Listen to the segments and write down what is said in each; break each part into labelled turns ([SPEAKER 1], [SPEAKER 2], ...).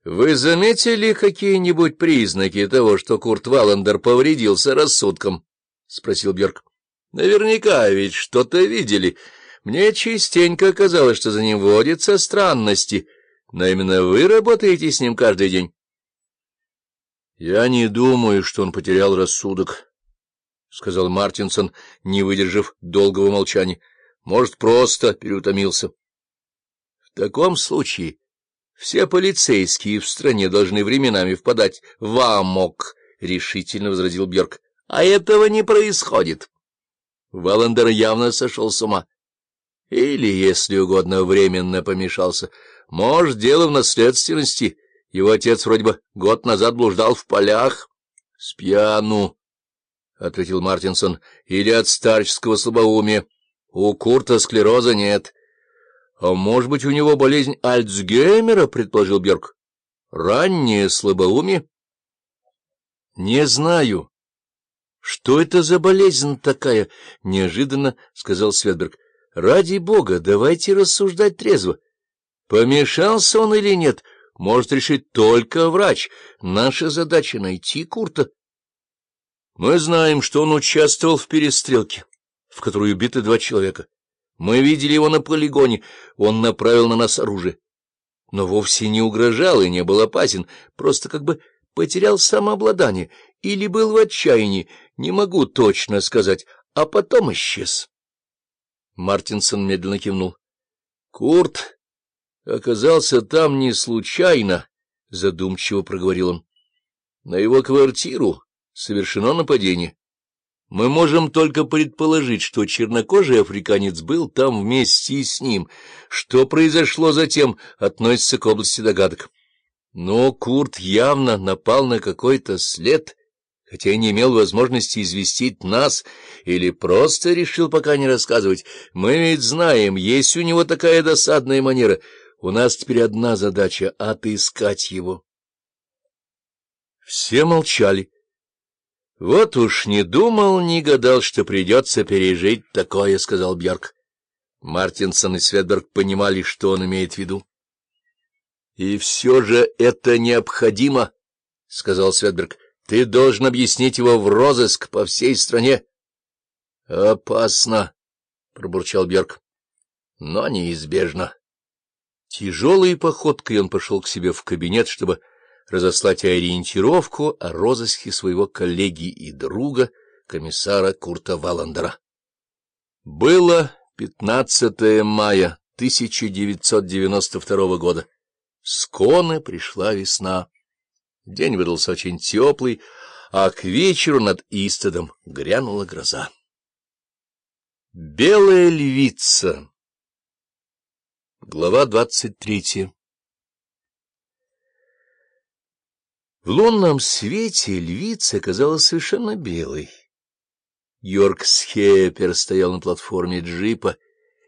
[SPEAKER 1] — Вы заметили какие-нибудь признаки того, что Курт Валандер повредился рассудком? — спросил Бьерк. — Наверняка ведь что-то видели. Мне частенько казалось, что за ним водятся странности, но именно вы работаете с ним каждый день. — Я не думаю, что он потерял рассудок, — сказал Мартинсон, не выдержав долгого молчания. — Может, просто переутомился. — В таком случае... Все полицейские в стране должны временами впадать в амок, — решительно возразил Бьерк. — А этого не происходит. Валандер явно сошел с ума. Или, если угодно, временно помешался. Может, дело в наследственности. Его отец вроде бы год назад блуждал в полях. — С пьяну, — ответил Мартинсон, — или от старческого слабоумия. У Курта склероза нет. — а может быть, у него болезнь Альцгеймера, — предположил Бергк. Раннее слабоумие? — Не знаю. — Что это за болезнь такая? — неожиданно сказал Светберг. — Ради бога, давайте рассуждать трезво. Помешался он или нет, может решить только врач. Наша задача — найти Курта. Мы знаем, что он участвовал в перестрелке, в которой убиты два человека. Мы видели его на полигоне, он направил на нас оружие. Но вовсе не угрожал и не был опасен, просто как бы потерял самообладание или был в отчаянии, не могу точно сказать, а потом исчез. Мартинсон медленно кивнул. — Курт оказался там не случайно, — задумчиво проговорил он. — На его квартиру совершено нападение. Мы можем только предположить, что чернокожий африканец был там вместе с ним. Что произошло затем, относится к области догадок. Но Курт явно напал на какой-то след, хотя и не имел возможности известить нас, или просто решил пока не рассказывать. Мы ведь знаем, есть у него такая досадная манера. У нас теперь одна задача — отыскать его. Все молчали. Вот уж не думал, не гадал, что придется пережить такое, — сказал Бьорк. Мартинсон и Светберг понимали, что он имеет в виду. — И все же это необходимо, — сказал Светберг. — Ты должен объяснить его в розыск по всей стране. — Опасно, — пробурчал Бьорк, — но неизбежно. Тяжелой походкой он пошел к себе в кабинет, чтобы разослать ориентировку о розыске своего коллеги и друга, комиссара Курта Валандера. Было 15 мая 1992 года. С Коны пришла весна. День выдался очень теплый, а к вечеру над Истедом грянула гроза. Белая львица Глава двадцать третья В лунном свете львица оказалась совершенно белой. Йорк Схеппер стоял на платформе джипа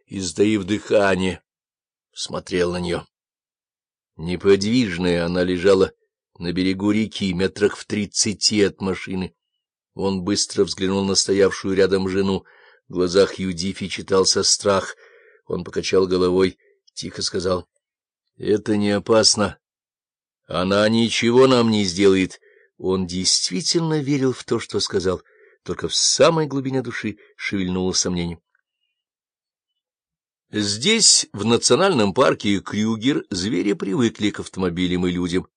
[SPEAKER 1] и, сдаив дыхание, смотрел на нее. Неподвижная она лежала на берегу реки, метрах в тридцати от машины. Он быстро взглянул на стоявшую рядом жену. В глазах Юдифи читался страх. Он покачал головой, тихо сказал. — Это не опасно. Она ничего нам не сделает. Он действительно верил в то, что сказал, только в самой глубине души шевельнуло сомнение. Здесь, в национальном парке Крюгер, звери привыкли к автомобилям и людям.